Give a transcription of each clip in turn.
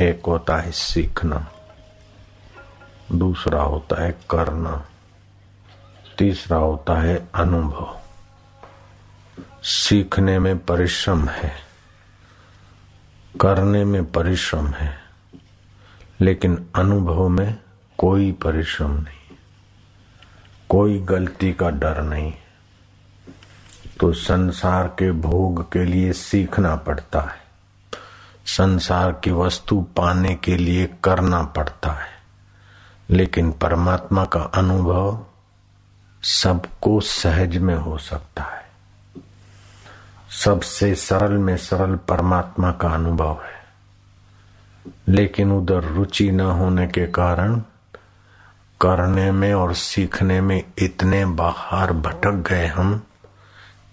एक होता है सीखना, दूसरा होता है करना, तीसरा होता है अनुभव। सीखने में परिश्रम है, करने में परिश्रम है, लेकिन अनुभव में कोई परिश्रम नहीं, कोई गलती का डर नहीं। तो संसार के भोग के लिए सीखना पड़ता है। संसार की वस्तु पाने के लिए करना पड़ता है। लेकिन परमात्मा का अनुभव सबको सहज में हो सकता है। सबसे सरल में सरल परमात्मा का अनुभव है। लेकिन उधर रुचि न होने के कारण करने में और सीखने में इतने बाहर भटक गए हम,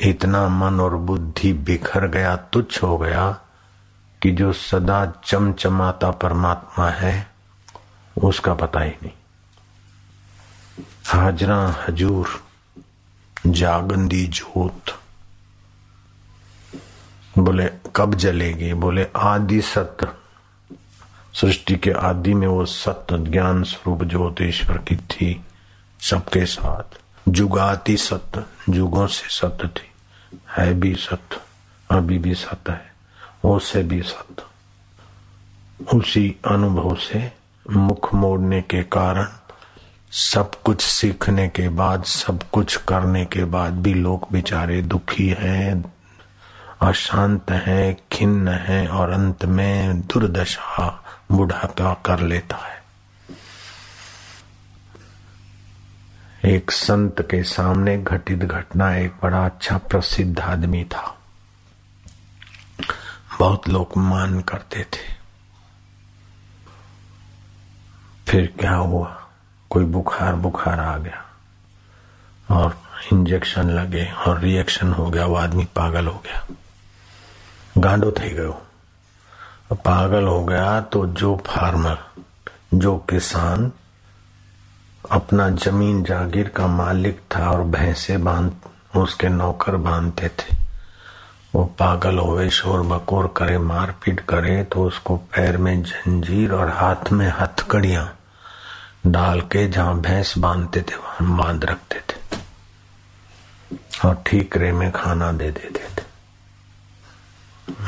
इतना मन और बुद्धि बिखर गया, तुच्छ हो गया कि जो सदा चमचमाता परमात्मा है, उसका पता ही नहीं। हाजरा हजूर, जागंदी जोत। बोले, कब जलेगी? बोले, आदि सत्य सृष्टि के आदि में वो सत्य ज्ञान स्वरूप ज्योत ईश्वर की थी, सबके साथ। जुगाती सत्य जुगों से सत्य थी। है भी सत्य अभी भी सत्य है। वो से भी सत्य। उसी अनुभव से मुख मोड़ने के कारण, सब कुछ सीखने के बाद, सब कुछ करने के बाद भी लोग बेचारे दुखी हैं, अशांत हैं, खिन्न हैं और अंत में दुर्दशा बुढ़ापा कर लेता है। एक संत के सामने घटित घटना एक बड़ा अच्छा प्रसिद्ध आदमी था। बहुत लोग मान करते थे। फिर क्या हुआ? कोई बुखार बुखार आ गया और इंजेक्शन लगे और रिएक्शन हो गया, वो आदमी पागल हो गया। गांडो थी गयो पागल हो गया तो जो फार्मर, जो किसान अपना ज़मीन जागीर का मालिक था और भैंसे बाँध, उसके नौकर बांधते थे। वो पागल होवे, शोर बकोर करे, मारपीट करे तो उसको पैर में जंजीर और हाथ में हथकड़ियाँ डाल के जहाँ भैंस बांधते थे, वहाँ बाँध रखते थे। और ठीकरे में खाना दे देते थे।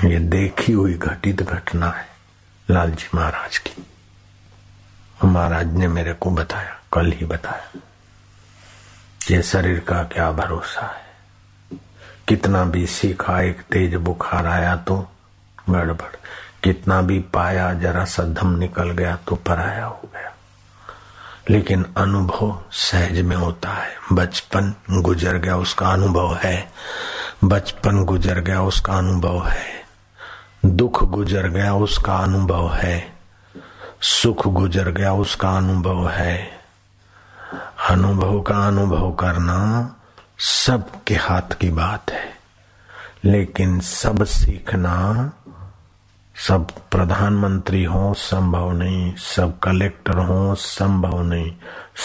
ये देखी हुई घटित घटना है लालजी महाराज की। महाराज ने मेरे को बताया, कल ही बताया। ये शरीर का क्या भरोसा है? कितना भी सीखा, एक तेज बुखार आया तो गड़बड़। कितना भी पाया, जरा सा दम निकल गया तो पराया हो गया। लेकिन अनुभव सहज में होता है। बचपन गुजर गया, उसका अनुभव है। बचपन गुजर गया, उसका अनुभव है। दुख गुजर गया, उसका अनुभव है। सुख गुजर गया, उसका अनुभव है। अनुभव का अनुभव करना सबके हाथ की बात है। लेकिन सब सीखना, सब प्रधानमंत्री हो, संभव नहीं। सब कलेक्टर हो, संभव नहीं।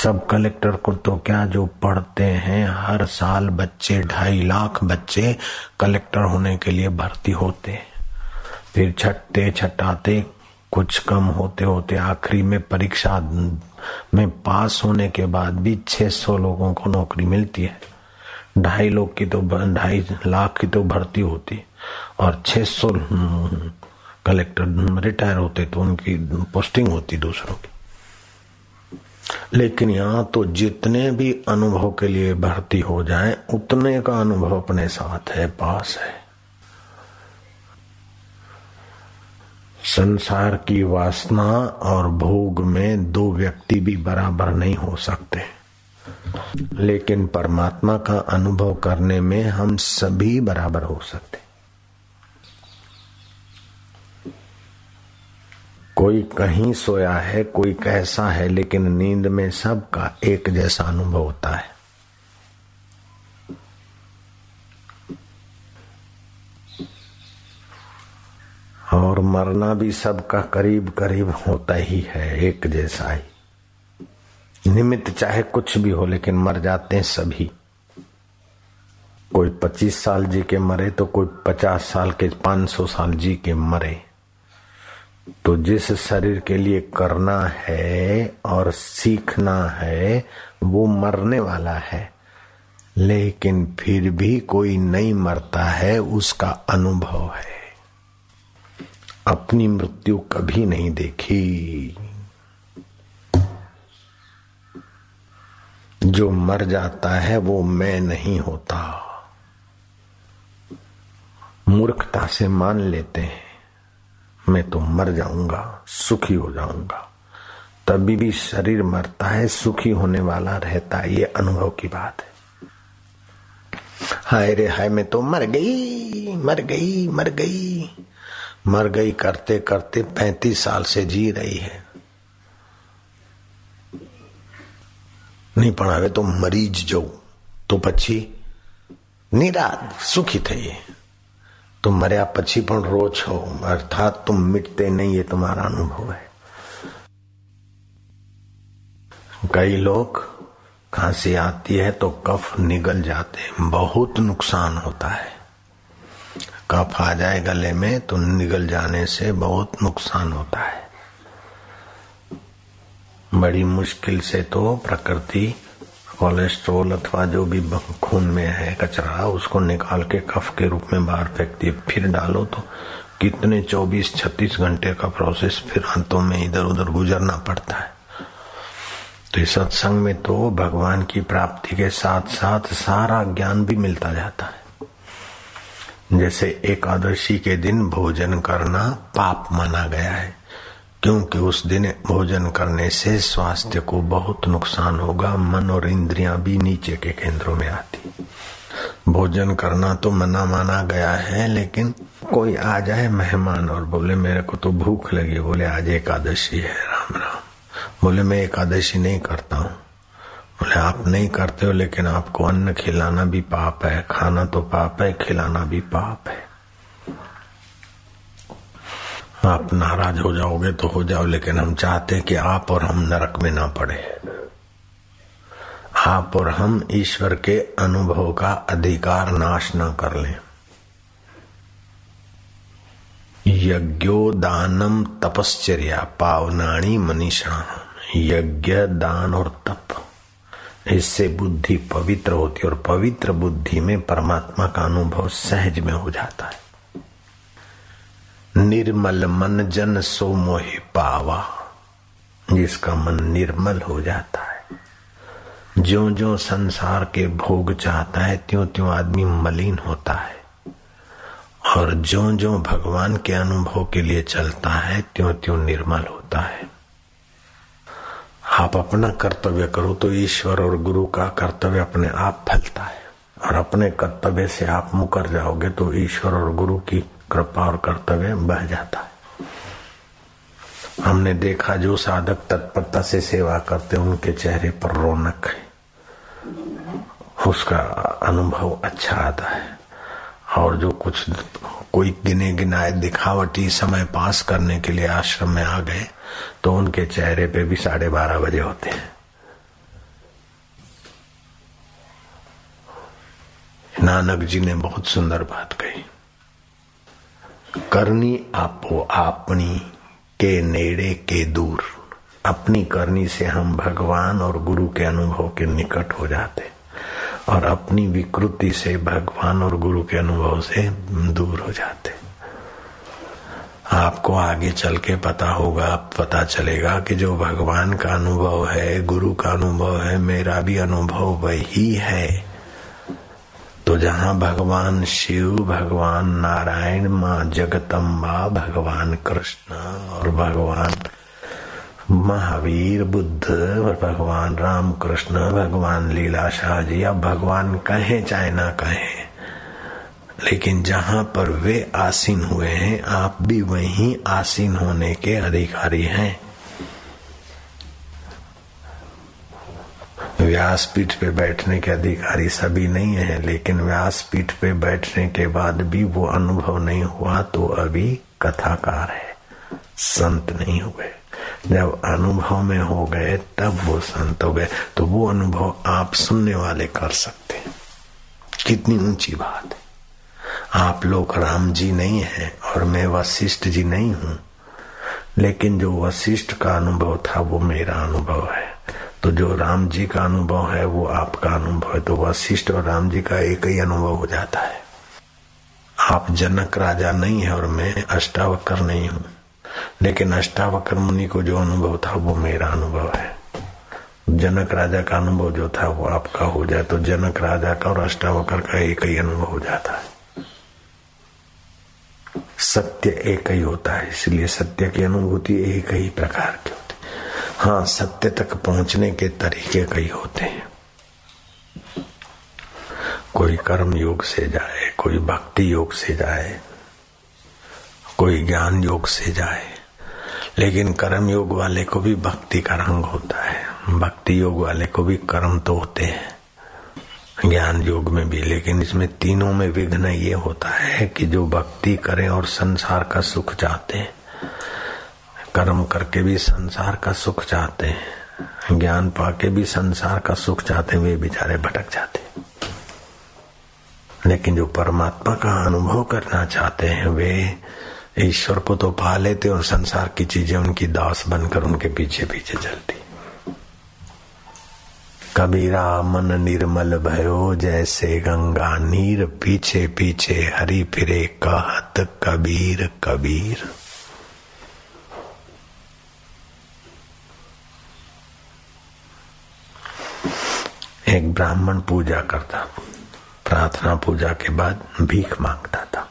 सब कलेक्टर को तो क्या जो पढ़ते हैं, हर साल बच्चे, ढाई लाख बच्चे कलेक्टर होने के लिए भर्ती होते फिर छठते छटाते, कुछ कम होते होते आखिरी में परीक्षा में पास होने के बाद भी 600 लोगों को नौकरी मिलती है। ढाई लोग की तो ढाई लाख की तो भर्ती होती और 600 कलेक्टर रिटायर होते तो उनकी पोस्टिंग होती दूसरों की। लेकिन यहाँ तो जितने भी अनुभव के लिए भर्ती हो जाए, उतने का अनुभव अपने साथ है, पास है। संसार की वासना और भोग में दो व्यक्ति भी बराबर नहीं हो सकते। लेकिन परमात्मा का अनुभव करने में हम सभी बराबर हो सकते। कोई कहीं सोया है, कोई कैसा है, लेकिन नींद में सबका एक जैसा अनुभव होता है। और मरना भी सबका करीब करीब होता ही है, एक जैसा ही। निमित्त चाहे कुछ भी हो, लेकिन मर जाते हैं सभी। कोई पच्चीस साल जी के मरे तो कोई पचास साल के, पाँच सौ साल जी के मरे। तो जिस शरीर के लिए करना है और सीखना है, वो मरने वाला है। लेकिन फिर भी कोई नहीं मरता है, उसका अनुभव है। अपनी मृत्यु कभी नहीं देखी। जो मर जाता है वो मैं नहीं होता। मूर्खता से मान लेते हैं, मैं तो मर जाऊँगा, सुखी हो जाऊँगा। तभी भी शरीर मरता है, सुखी होने वाला रहता है, ये अनुभव की बात है। हाय रे हाय, मैं तो मर गई मर गई मर गई। मर गई करते करते पैंतीस साल से जी रही है। नहीं पढ़ावे तो मरीज जो तो पची નિરાત સુખી થઈએ तो मरिया पची पण रो छो अर्थात तुम मिटते नहीं ये तुम्हारा अनुभव है कई लोग खांसी आती है तो कफ निगल जाते हैं बहुत नुकसान होता है कफ आ जाए गले में तो निगल जाने से बहुत नुकसान होता है बड़ी मुश्किल से तो प्रकृति, कोलेस्ट्रोल अथवा जो भी खून में है, कचरा, उसको निकाल के कफ के रूप में बाहर फेंकती है फिर डालो तो कितने 24-36 घंटे का प्रोसेस फिर अंतों में इधर उधर गुजरना पड़ता है। तो इस सत्संग में तो भगवान की प्राप्ति के साथ साथ सारा ज्ञान भी मिलता जाता है। जैसे एकादशी के दिन भोजन करना पाप माना गया है। क्योंकि उस दिन भोजन करने से स्वास्थ्य को बहुत नुकसान होगा, मन और इंद्रियाँ भी नीचे के केंद्रों में आती। भोजन करना तो मना माना गया है, लेकिन कोई आ जाए मेहमान और बोले, मेरे को तो भूख लगी, बोले, आज एकादशी है, राम राम। बोले, मैं एकादशी नहीं करता हूँ। बोले, आप नहीं करते हो, लेकिन आपको अन्न खिलाना भी पाप है, खाना तो पाप है, खिलाना भी पाप है। आप नाराज़ हो जाओगे तो हो जाओ, लेकिन हम चाहते हैं कि आप और हम नरक में ना पड़े। आप और हम ईश्वर के अनुभव का अधिकार नाश ना कर लें। यज्ञो दानम तपश्चर्या पावनाणी मनीषा। यज्ञ, दान और तप। इससे बुद्धि पवित्र होती है और पवित्र बुद्धि में परमात्मा का अनुभव सहज में हो जाता है। निर्मल मन जन सो मोहि पावा। जिसका मन निर्मल हो जाता है। जो जो संसार के भोग चाहता है त्यों त्यों आदमी मलिन होता है। और जो जो भगवान के अनुभव के लिए चलता है त्यों त्यों निर्मल होता है। आप अपना कर्तव्य करो तो ईश्वर और गुरु का कर्तव्य अपने आप फलता है। और अपने कर्तव्य से आप मुकर जाओगे तो ईश्वर और गुरु की कृपा और कर्तव्य बह जाता है। हमने देखा जो साधक तत्परता से सेवा करते उनके चेहरे पर रौनक है। उसका अनुभव अच्छा आता है। और जो कुछ, कोई गिने गिनाए दिखावटी समय पास करने के लिए आश्रम में आ गए तो उनके चेहरे पे भी साढ़े बारह बजे होते हैं। नानक जी ने बहुत सुंदर बात कही। करनी आपो आपनी के नेड़े के दूर। अपनी करनी से हम भगवान और गुरु के अनुभव के निकट हो जाते और अपनी विकृति से भगवान और गुरु के अनुभव से दूर हो जाते। आपको आगे चल के पता होगा पता चलेगा कि जो भगवान का अनुभव है, गुरु का अनुभव है, मेरा भी अनुभव वही है। तो जहाँ भगवान शिव, भगवान नारायण, माँ जगतम्बा भगवान कृष्ण और भगवान महावीर, बुद्ध और भगवान राम कृष्ण भगवान लीला शाह जी, अब भगवान कहें चाहे ना कहें, लेकिन जहाँ पर वे आसीन हुए हैं, आप भी वहीं आसीन होने के अधिकारी हैं। व्यासपीठ पे बैठने के अधिकारी सभी नहीं है, लेकिन व्यासपीठ पे बैठने के बाद भी वो अनुभव नहीं हुआ तो अभी कथाकार है। संत नहीं हुए। जब अनुभव में हो गए, तब वो संत हो गए। तो वो अनुभव आप सुनने वाले कर सकते हैं। कितनी ऊँची बात है। आप लोग राम जी नहीं है और मैं वशिष्ठ जी नहीं हूँ। लेकिन जो वशिष्ठ का अनुभव था, वो मेरा अनुभव है। तो जो राम जी का अनुभव है, वो आपका अनुभव है तो वशिष्ठ और राम जी का एक ही अनुभव हो जाता है। आप जनक राजा नहीं है और मैं अष्टावक्र नहीं हूँ। लेकिन अष्टावक्र मुनि को जो अनुभव था, वो मेरा अनुभव है। जनक राजा का अनुभव जो था, वो आपका हो जाए तो जनक राजा का और अष्टावक्र का एक ही अनुभव हो जाता है। सत्य एक ही होता है, इसलिए सत्य की अनुभूति एक ही प्रकार की हाँ सत्य तक पहुँचने के तरीके कई होते हैं। कोई कर्म योग से जाए, कोई भक्ति योग से जाए, कोई ज्ञान योग से जाए, लेकिन कर्म योग वाले को भी भक्ति का रंग होता है। भक्ति योग वाले को भी कर्म तो होते हैं, ज्ञान योग में भी, लेकिन इसमें तीनों में विघ्न ये होता है कि जो भक्ति करें और संसार का सुख चाहते हैं कर्म करके भी संसार का सुख चाहते हैं, ज्ञान पाके भी संसार का सुख चाहते हैं, वे बेचारे भटक जाते लेकिन जो परमात्मा का अनुभव करना चाहते हैं, वे ईश्वर को तो पा लेते और संसार की चीज़ें उनकी दास बनकर उनके पीछे पीछे चलती। कबीरा मन निर्मल भयो, जैसे गंगा नीर पीछे पीछे, हरी फिरे कहत कबीर कबीर। एक ब्राह्मण पूजा करता, प्रार्थना पूजा के बाद भीख माँगता था।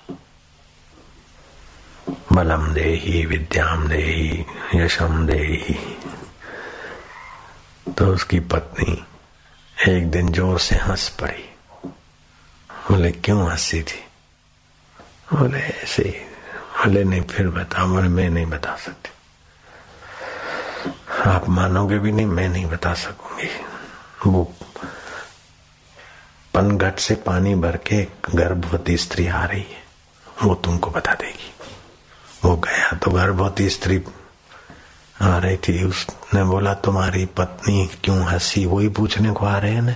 बलम दे ही विद्याम दे ही यशम दे ही तो उसकी पत्नी एक दिन ज़ोर से हंस पड़ी। बोले, क्यों हँसी थी? बोले, ऐसे बोले, नहीं, फिर बता बोले, मैं नहीं बता सकती। आप मानोगे भी नहीं, मैं नहीं बता सकूँगी। वो पनघट से पानी भर के गर्भवती स्त्री आ रही है। वो तुमको बता देगी। वो गया तो गर्भवती स्त्री आ रही थी। उसने बोला, तुम्हारी पत्नी क्यों हँसी? वही पूछने को आ रहे हैं ना।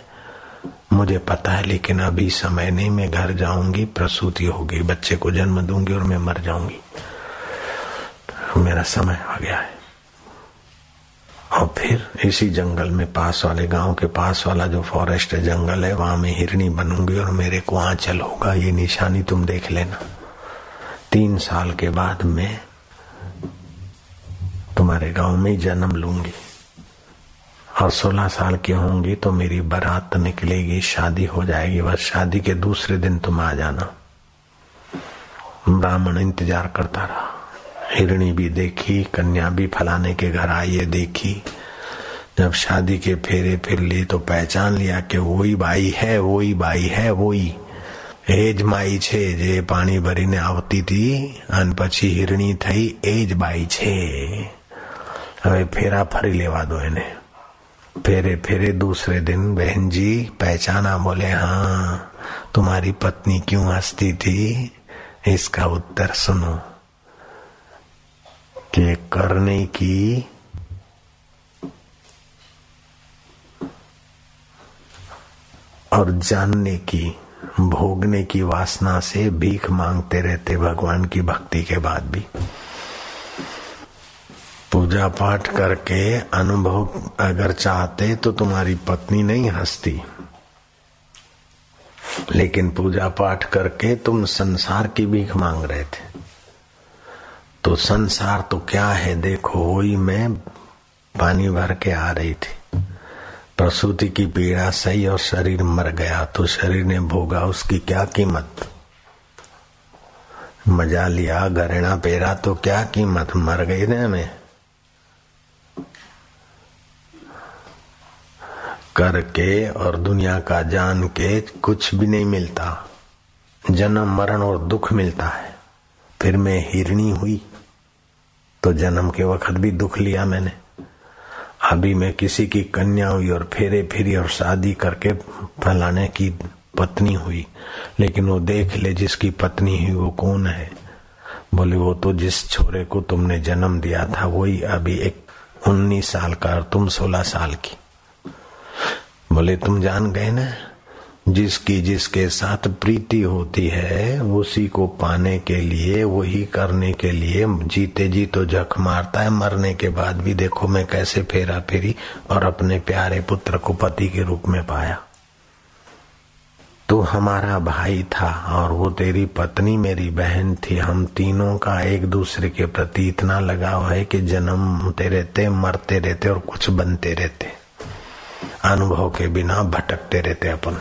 मुझे पता है, लेकिन अभी समय नहीं। मैं घर जाऊँगी, प्रसूति होगी। बच्चे को जन्म दूँगी और मैं मर जाऊँगी। मेरा समय आ गया है। और फिर इसी जंगल में पास वाले गाँव के पास वाला जो फॉरेस्ट है, जंगल है, वहाँ मैं हिरणी बनूँगी और मेरे को आंचल होगा। ये निशानी तुम देख लेना। तीन साल के बाद मैं तुम्हारे गाँव में जन्म लूँगी। और सोलह साल की होंगी तो मेरी बारात निकलेगी, शादी हो जाएगी बस शादी के दूसरे दिन तुम आ जाना। ब्राह्मण इंतज़ार करता रहा। हिरणी भी देखी कन्या भी फलाने के घर आई है देखी जब शादी के फेरे फिर ली तो पहचान लिया कि वही बाई है वही बाई है वही એજ માઈ છે જે પાણી ભરીને આવતી હતી અને પછી હિરણી થઈ એજ બાઈ છે હવે ફેરા ફરી લેવા દો એને फेरे फेरे दूसरे दिन बहन जी पहचाना बोले हाँ तुम्हारी पत्नी क्यों हंसती थी इसका उत्तर सुनो कि करने की। और जानने की, भोगने की वासना से भीख मांगते रहते भगवान की भक्ति के बाद भी। पूजा पाठ करके अनुभव अगर चाहते तो तुम्हारी पत्नी नहीं हंसती। लेकिन पूजा पाठ करके तुम संसार की भीख मांग रहे थे। तो संसार तो क्या है, देखो, वही मैं पानी भर के आ रही थी। प्रसूति की पीड़ा सही और शरीर मर गया तो शरीर ने भोगा उसकी क्या कीमत? मज़ा लिया घरेणा पेरा तो क्या कीमत? मर गई ना मैं। करके और दुनिया का जान के कुछ भी नहीं मिलता। जन्म, मरण और दुख मिलता है। फिर मैं हिरणी हुई तो जन्म के वक्त भी दुख लिया मैंने। अभी मैं किसी की कन्या हुई और फेरे फिरी और शादी करके फलाने की पत्नी हुई, लेकिन वो देख ले जिसकी पत्नी हुई वो कौन है। बोले, वो तो जिस छोरे को तुमने जन्म दिया था, वही अभी एक उन्नीस साल का और तुम सोलह साल की। बोले, तुम जान गए ना? जिसकी जिसके साथ प्रीति होती है, उसी को पाने के लिए, वही करने के लिए जीते जी तो जख मारता है। मरने के बाद भी देखो मैं कैसे फेरा फेरी और अपने प्यारे पुत्र को पति के रूप में पाया। तो हमारा भाई था और वो तेरी पत्नी मेरी बहन थी। हम तीनों का एक दूसरे के प्रति इतना लगाव है कि जन्मते रहते, मरते रहते और कुछ बनते रहते। अनुभव के बिना भटकते रहते अपन।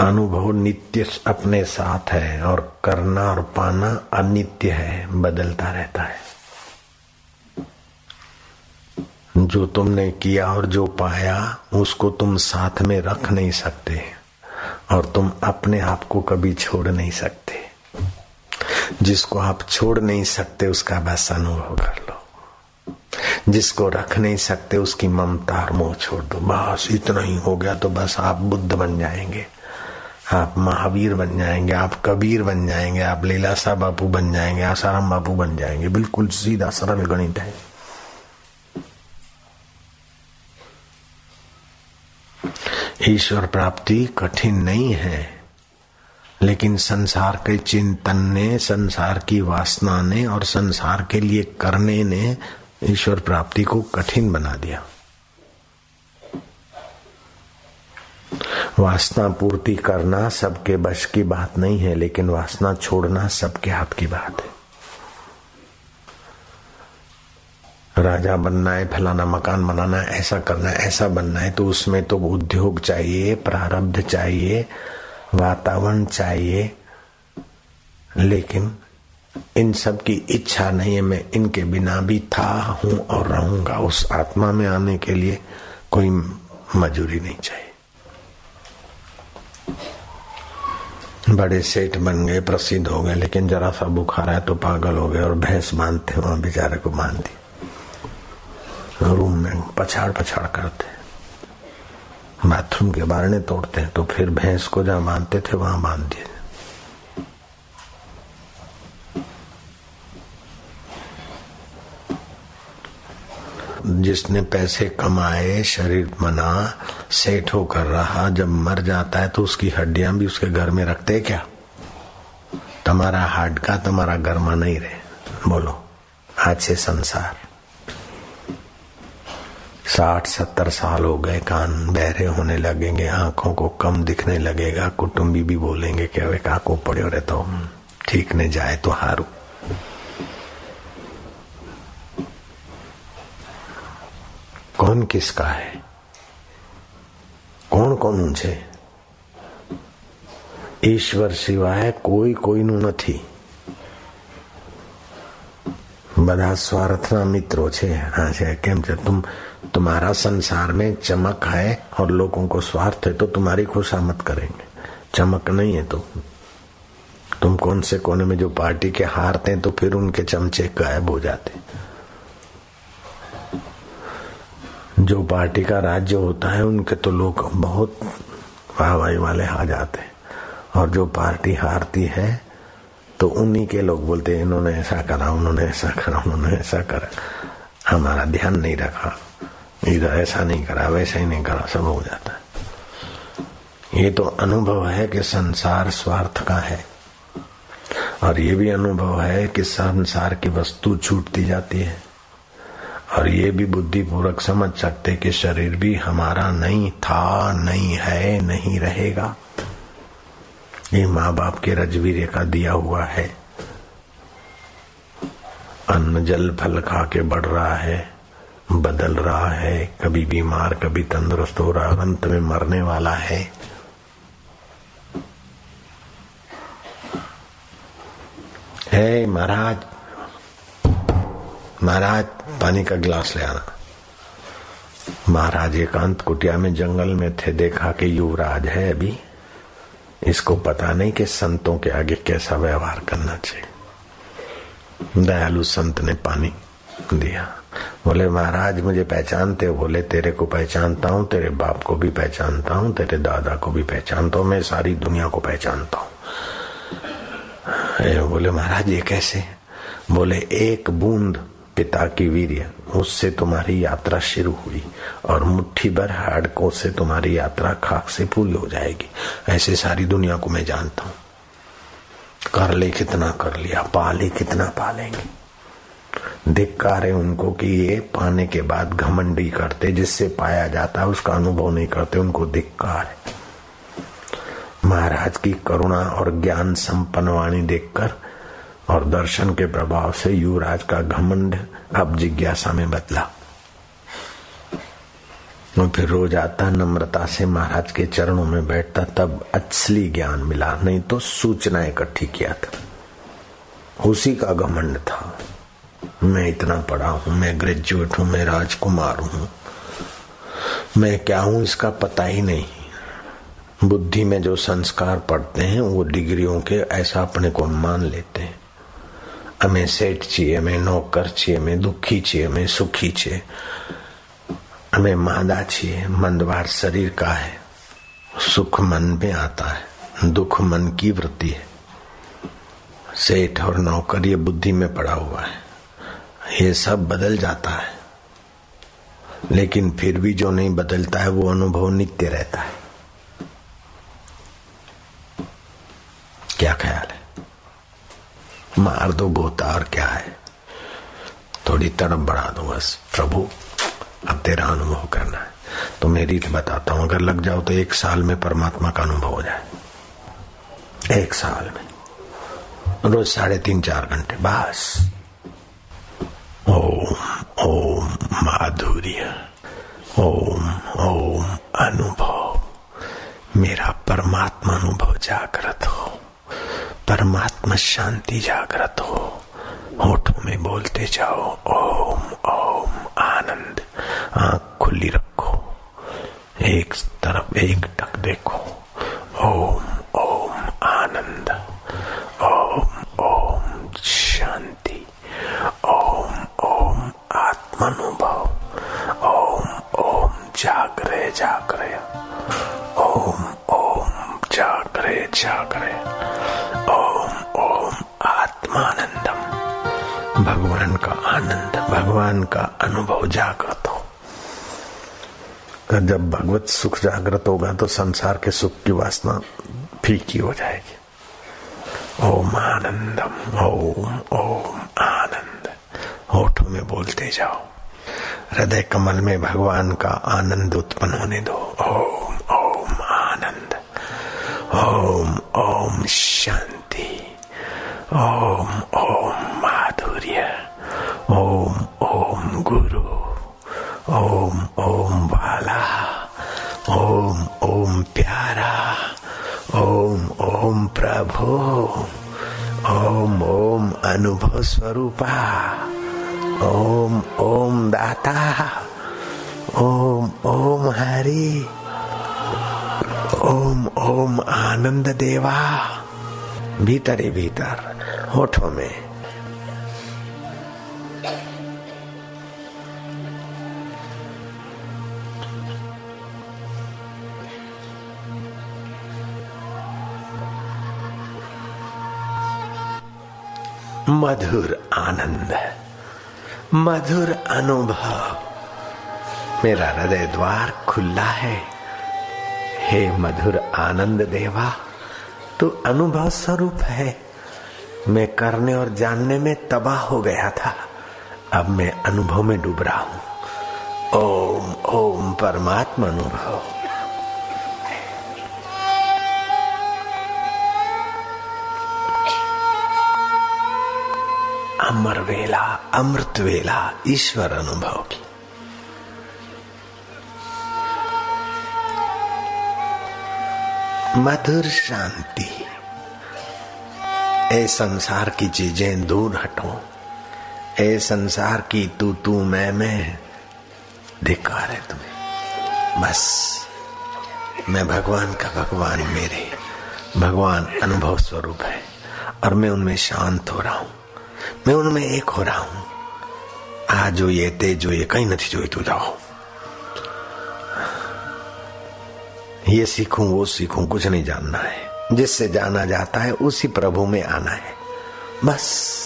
अनुभव नित्य अपने साथ है और करना और पाना अनित्य है, बदलता रहता है। जो तुमने किया और जो पाया, उसको तुम साथ में रख नहीं सकते और तुम अपने आप को कभी छोड़ नहीं सकते। जिसको आप छोड़ नहीं सकते, उसका बस अनुभव कर लो। जिसको रख नहीं सकते, उसकी ममता और मोह छोड़ दो। बस इतना ही हो गया तो बस आप बुद्ध बन जाएँगे। आप महावीर बन जाएँगे, आप कबीर बन जाएँगे, आप लीलासा बापू बन जाएँगे, आसाराम बापू बन जाएँगे। बिल्कुल सीधा सरल गणित है। ईश्वर प्राप्ति कठिन नहीं है, लेकिन संसार के चिंतन ने, संसार की वासना ने और संसार के लिए करने ने ईश्वर प्राप्ति को कठिन बना दिया। वासना पूर्ति करना सबके बश की बात नहीं है, लेकिन वासना छोड़ना सबके हाथ की बात है। राजा बनना है, फलाना मकान बनाना है, ऐसा करना है, ऐसा बनना है तो उसमें तो उद्योग चाहिए, प्रारब्ध चाहिए, वातावरण चाहिए, लेकिन इन सब की इच्छा नहीं है। मैं इनके बिना भी था, हूँ और रहूँगा। उस आत्मा में आने के लिए कोई मजूरी नहीं चाहिए। बड़े सेठ बन गए, प्रसिद्ध हो गए, लेकिन जरा सा बुखार है तो पागल हो गए और भैंस बांधते वहाँ बेचारे को बाँध दी रूम में पछाड़ पछाड़ करते। बाथरूम के बारने तोड़ते हैं तो फिर भैंस को जहाँ बांधते थे, वहाँ बाँध दिए। जिसने पैसे कमाए, शरीर मना सेठ होकर रहा, जब मर जाता है तो उसकी हड्डियाँ भी उसके घर में रखते क्या? तुम्हारा हार्ट का तुम्हारा गर्मा नहीं रहे। बोलो, आज से संसार। साठ, सत्तर साल हो गए, कान बहरे होने लगेंगे, आँखों को कम दिखने लगेगा, कुटुंबी भी बोलेंगे कि अवे काको पड़े रहता हूँ ठीक नहीं जाए तो हारू। कौन किसका है કોણ કોનું છે ઈશ્વર સિવાય કોઈ કોઈનું નથી બધા સ્વાર્થના मित्रों છે हाँ છે કેમ છે तुम तुम्हारा संसार में चमक है और लोगों को स्वार्थ है तो तुम्हारी खुशामत करेंगे चमक नहीं है तो तुम कौन से कोने में जो पार्टी के हारते हैं तो फिर उनके चमचे गायब हो जाते जो पार्टी का राज्य होता है, उनके तो लोग बहुत वाहवाही वाले आ जाते हैं। और जो पार्टी हारती है तो उन्हीं के लोग बोलते हैं, इन्होंने ऐसा करा, उन्होंने ऐसा करा, उन्होंने ऐसा करा। हमारा ध्यान नहीं रखा। इधर ऐसा नहीं करा, वैसा ही नहीं करा, सब हो जाता है। ये तो अनुभव है कि संसार स्वार्थ का है। और ये भी अनुभव है कि संसार की वस्तु छूटती जाती है। और ये भी बुद्धिपूर्वक समझ सकते कि शरीर भी हमारा नहीं था, नहीं है, नहीं रहेगा। ये माँ बाप के रजवीर का दिया हुआ है। अन्न जल फल खा के बढ़ रहा है, बदल रहा है, कभी बीमार, कभी तंदुरुस्त हो रहा, अंत में मरने वाला है। है महाराज महाराज पानी का गिलास ले आना। महाराज एकांत कुटिया में जंगल में थे, देखा कि युवराज है अभी। इसको पता नहीं कि संतों के आगे कैसा व्यवहार करना चाहिए। दयालु संत ने पानी दिया। बोले, महाराज, मुझे पहचानते बोले, तेरे को पहचानता हूँ, तेरे बाप को भी पहचानता हूँ, तेरे दादा को भी पहचानता हूँ, मैं सारी दुनिया को पहचानता हूँ। बोले, महाराज, ये कैसे? बोले, एक बूंद पिता की वीर्य, उससे तुम्हारी यात्रा शुरू हुई और मुट्ठी भर हाड़कों से तुम्हारी यात्रा खाक से पूरी हो जाएगी। ऐसे सारी दुनिया को मैं जानता हूँ। कर ले कितना कर लिया पाले कितना पालेंगे धिक्कार है उनको कि ये पाने के बाद घमंडी करते, जिससे पाया जाता है उसका अनुभव नहीं करते, उनको धिक्कार है। महाराज की करुणा और ज्ञान संपन्न वाणी देखकर और दर्शन के प्रभाव से युवराज का घमंड अब जिज्ञासा में बदला। और फिर रोज आता, नम्रता से महाराज के चरणों में बैठता, तब असली ज्ञान मिला, नहीं तो सूचना इकट्ठी किया था। उसी का घमंड था। मैं इतना पढ़ा हूँ, मैं ग्रेजुएट हूँ, मैं राजकुमार हूँ। मैं क्या हूँ इसका पता ही नहीं। बुद्धि में जो संस्कार पढ़ते हैं, वो डिग्रियों के ऐसा अपने को मान लेते हैं। हमें सेठ चाहिए, हमें नौकर चाहिए, हमें दुखी चाहिए, हमें सुखी चाहिए। हमें मादा चाहिए मंदवार शरीर का है, सुख मन में आता है, दुख मन की वृत्ति है। सेठ और नौकर, ये बुद्धि में पड़ा हुआ है, ये सब बदल जाता है। लेकिन फिर भी जो नहीं बदलता है, वो अनुभव नित्य रहता है। क्या ख्याल है? मार दो गोता और क्या है? थोड़ी तड़प बढ़ा दो बस। प्रभु, अब तेरा अनुभव करना है। तो मैं रीत बताता हूँ, अगर लग जाओ तो एक साल में परमात्मा का अनुभव हो जाए। एक साल में। रोज साढ़े तीन चार घंटे, बस। ओम ओम माधुर्य। ओम ओम अनुभव। मेरा परमात्मा अनुभव जागृत हो। परमात्मा शांति जागृत हो, होठों में बोलते जाओ, ओम ओम, आनंद। आँख खुली रखो। एक तरफ़ एक जब भगवत सुख जागृत होगा तो संसार के सुख की वासना फीकी हो जाएगी। ओम आनंदम, ओम ओम आनंद। होठों में बोलते जाओ। हृदय कमल में भगवान का आनंद उत्पन्न होने दो। ओम। भीतर ही भीतर, होठों में। मधुर आनंद, मधुर अनुभव। मेरा हृदय द्वार खुला है। हे मधुर आनंद देवा। तू अनुभव स्वरूप है। मैं करने और जानने में तबाह हो गया था। अब मैं अनुभव में डूब रहा हूँ। ओम ओम परमात्मा अनुभव। अमर वेला, अमृत वेला, ईश्वर अनुभव की। मधुर शांति ए संसार की चीजें दूर हटो ए संसार की तू तू मैं मैं धिकार है तुम्हें बस मैं भगवान का भगवान मेरे भगवान अनुभव स्वरूप है और मैं उनमें शांत हो रहा हूं मैं उनमें एक हो रहा हूं આ જોઈએ તે જોઈએ કઈ નથી જોઈતું જાઓ ये सीखूं, वो सीखूं, कुछ नहीं जानना है। जिससे जाना जाता है, उसी प्रभु में आना है। बस।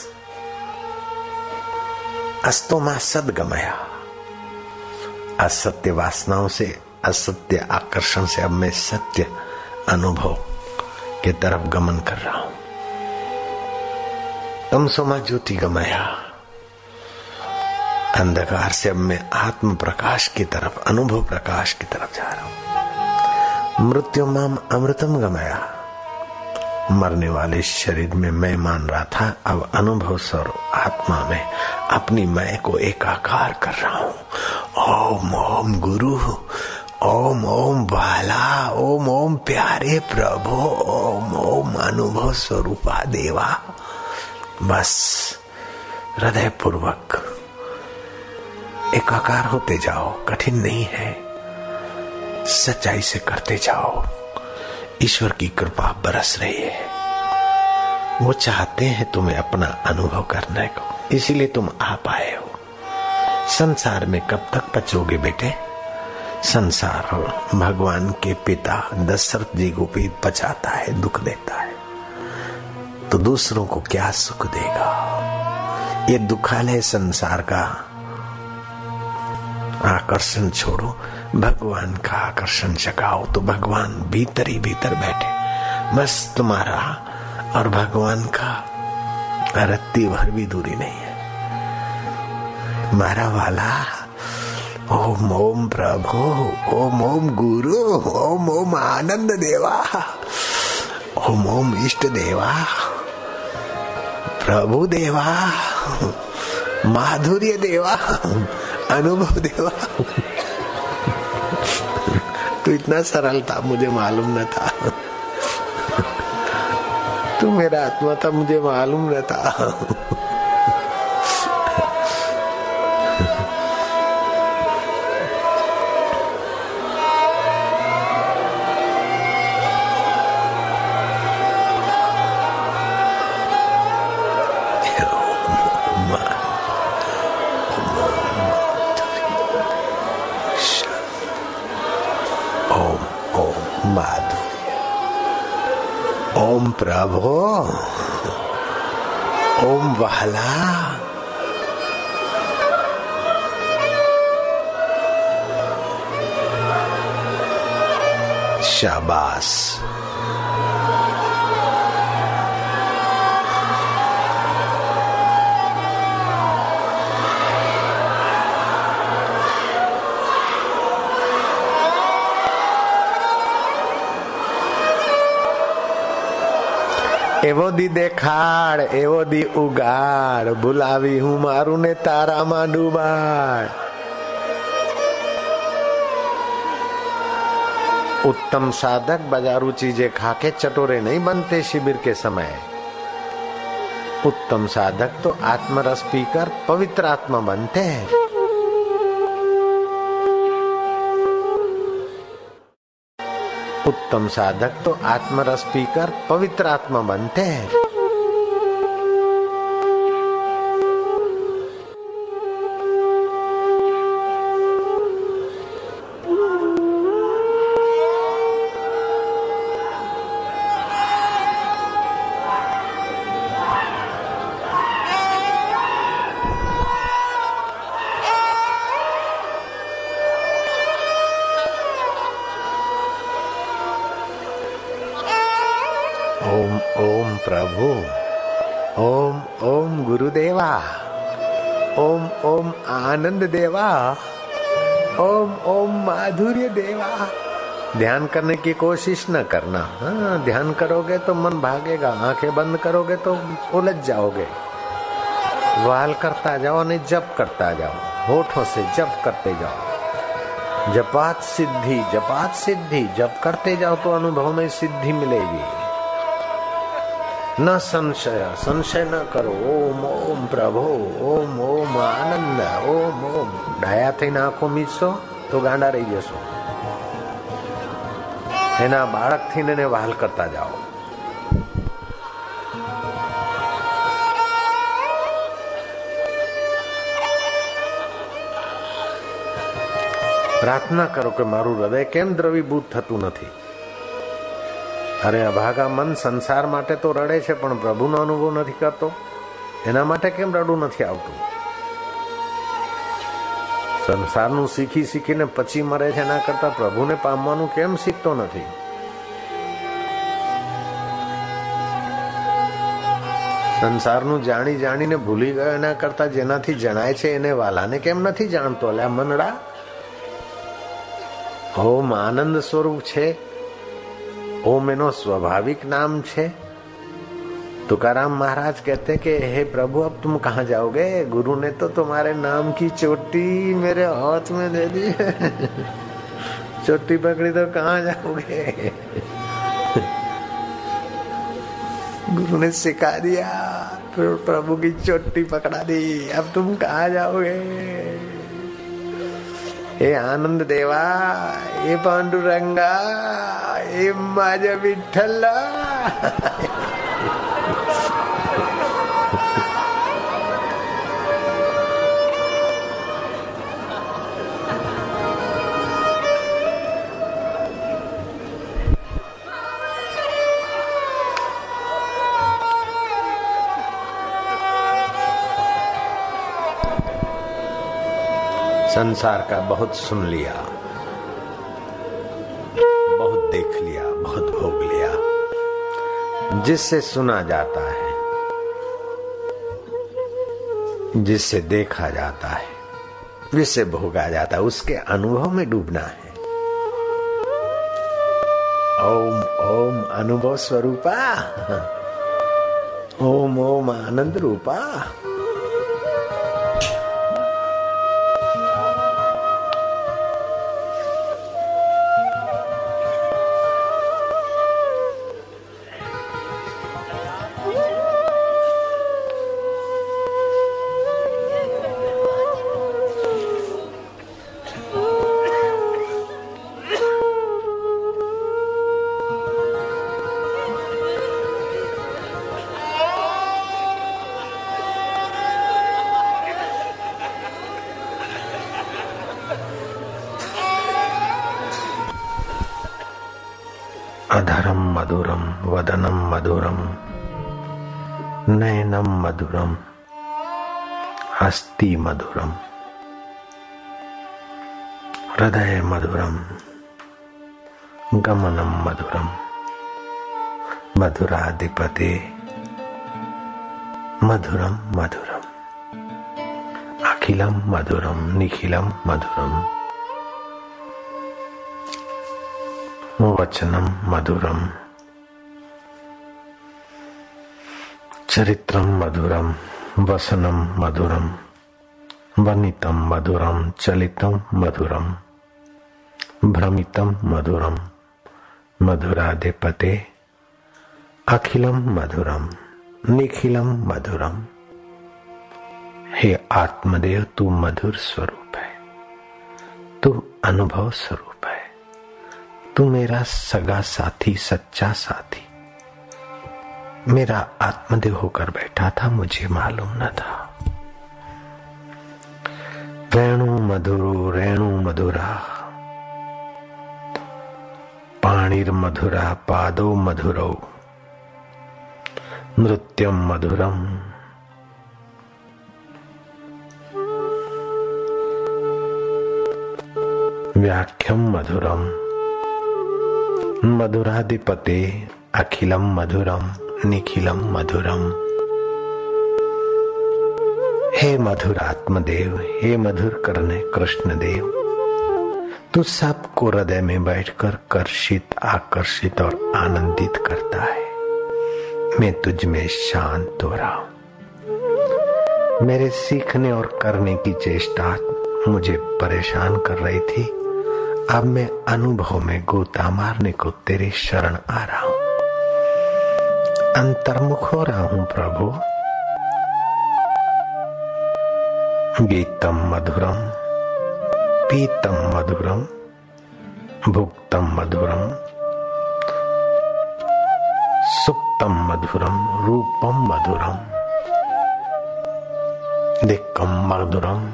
अस्तो सद गमया असत्य वासनाओं से, असत्य आकर्षण से अब मैं सत्य अनुभव के तरफ़ गमन कर रहा हूँ। तम सोमा ज्योति गमया अंधकार से अब मैं आत्म प्रकाश की तरफ़, अनुभव प्रकाश की तरफ़ जा रहा हूँ। मृत्यु माम अमृतम गमाया। मरने वाले शरीर में मैं मान रहा था, अब अनुभव स्वरूप आत्मा में अपनी मैं को एकाकार कर रहा हूँ। ओम ओम गुरु, ओम ओम बाला, ओम ओम प्यारे प्रभु, ओम ओम अनुभव स्वरूपा देवा। बस हृदय पूर्वक एकाकार होते जाओ, कठिन नहीं है। सच्चाई से करते जाओ। ईश्वर की कृपा बरस रही है। वो चाहते हैं तुम्हें अपना अनुभव करने को। इसीलिए तुम आ पाए हो। संसार में कब तक बचोगे बेटे? संसार भगवान के पिता दशरथ जी को भी बचाता है, दुख देता है। तो दूसरों को क्या सुख देगा? ये दुखालय संसार का आकर्षण छोड़ो। भगवान का आकर्षण जगाओ तो भगवान भीतर ही भीतर बैठे। बस तुम्हारा और भगवान का रत्ती भर भी दूरी नहीं है। मारा वाला, ओम ओम प्रभु, ओम ओम गुरु, ओम ओम आनंद देवा, ओम ओम इष्ट देवा, प्रभु देवा, माधुर्य देवा, अनुभव देवा। तू इतना सरल था, मुझे मालूम न था। तू मेरा आत्मा था, मुझे मालूम न था। ओम प्रभु ओम वाला शाबाश એવો દી દેખાડ એવો દી ઉગાડ બોલાવી હું મારું ને તારામાં ડૂબાડ उत्तम साधक बाजारू चीजें खाके चटोरे नहीं बनते शिविर के समय उत्तम साधक तो आत्मरस पीकर पवित्र आत्मा बनते हैं उत्तम साधक तो आत्मरस पीकर पवित्र आत्मा बनते हैं। ओम ओम आनंद देवा। ओम ओम माधुर्य देवा। ध्यान करने की कोशिश न करना। हाँ ध्यान करोगे तो मन भागेगा, आँखें बंद करोगे तो उलझ जाओगे। वाल करता जाओ, नहीं जप करता जाओ। होठों से जप करते जाओ। जपात सिद्धि जपात सिद्धि, जप करते जाओ तो अनुभव में सिद्धि मिलेगी। ન સંશય સંશય ન કરો. ઓમ ઓમ પ્રભો, ઓમ ઓમ આનંદ, ઓમ ઓમ. ડાયા થઈને આંખો મીચશો તો ગાંડા રહી જશો. એના બાળક થઈને એને વહાલ કરતા જાઓ. પ્રાર્થના કરો કે મારું હૃદય કેમ દ્રવીભૂત થતું નથી? અરે અભાગા મન સંસાર માટે તો રડે છે, પણ પ્રભુનો અનુભવ નથી કરતો. એના માટે કેમ રડવું નથી આવતું? સંસારનું શીખી શીખીને પછી મરે છે, એના કરતા પ્રભુને પામવાનું કેમ શીખતો નથી? સંસારનું જાણી જાણીને ભૂલી ગયો એના કરતા જેનાથી જણાય છે, એને વાલાને કેમ નથી જાણતો? અલ્યા મનડા. ઓમ આનંદ સ્વરૂપ છે. ઓમ એનો સ્વાભાવિક નામ છે तुकाराम महाराज कहते कि हे प्रभु अब तुम कहा जाओगे गुरु ने तो तुम्हारे नाम की चोटी मेरे हाथ में दे दी चोटी पकड़ी तो कहा जाओगे गुरु ने सिखा दिया फिर प्रभु की चोटी पकड़ा दी अब तुम कहा जाओगे हे आनंद देवा हे पांडुरंगा हे माझ्या विठ्ठला संसार का बहुत सुन लिया, बहुत देख लिया, बहुत भोग लिया। जिससे सुना जाता है, जिससे देखा जाता है, जिससे भोगा जाता है, उसके अनुभव में डूबना है। ओम ओम अनुभव स्वरूपा, ओम ओम आनंद रूपा। मधुरम। हस्ति मधुरम। हृदय मधुरम। गमनम मधुरम। मधुराधिपते। मधुरम मधुरम। अखिलम मधुरम, निखिलम मधुरम। वचनम मधुरम। चरित्रम मधुरम वसनम मधुरम वनितम मधुरम चलितम मधुरम भ्रमितम मधुरम मधुराधिपते अखिलम मधुरम निखिलम मधुरम हे आत्मदेव, तू मधुर स्वरूप है, तू अनुभव स्वरूप है, तू मेरा सगा साथी, सच्चा साथी मेरा आत्मदेव होकर बैठा था, मुझे मालूम न था। रेणु मधुरो, रेणु मधुरा, पाणिर मधुरा, पादो मधुरो नृत्यम मधुरम। व्याख्यम मधुरम। मधुराधिपते अखिलम मधुरम। निखिलम मधुरम। हे मधुर आत्मदेव, हे मधुर करने कृष्ण देव। तू सबको हृदय में बैठकर कर्षित, आकर्षित और आनंदित करता है। मैं तुझ में शांत हो रहा हूँ। मेरे सीखने और करने की चेष्टा मुझे परेशान कर रही थी। अब मैं अनुभव में गोता मारने को तेरे शरण आ रहा हूँ। अंतर्मुख हो रहा हूँ, प्रभु। गीतम मधुरम, पीतम मधुरम, भुक्तम मधुरम, सुप्तम मधुरम, रूपम मधुरम, दिक्कम मधुरम,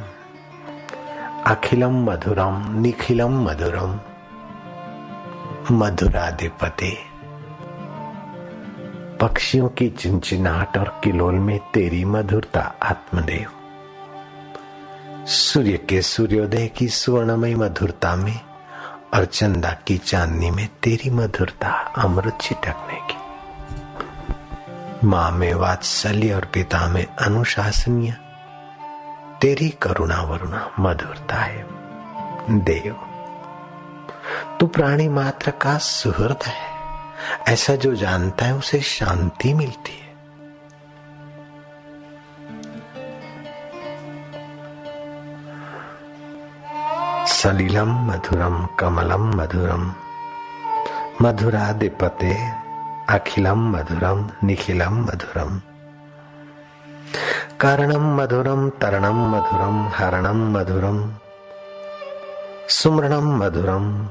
अखिलम मधुरम, निखिलम मधुरम, मधुराधिपति। पक्षियों की चिंचिनाहट और किलोल में तेरी मधुरता, आत्मदेव। सूर्य के सूर्योदय की स्वर्णमय मधुरता में और चंदा की चांदनी में तेरी मधुरता अमृत छिटकने की। माँ में वात्सल्य और पिता में अनुशासनीय, तेरी करुणा वरुणा मधुरता है। देव, तू प्राणी मात्र का सुहृद है। ऐसा जो जानता है, उसे शांति मिलती है। सलिलम, मधुरम, कमलम, मधुरम, मधुराधिपते, अखिलम, मधुरम, निखिलम, मधुरम। कारणम, मधुरम, तरणम, मधुरम, हरणम, मधुरम। सुमरणम मधुरम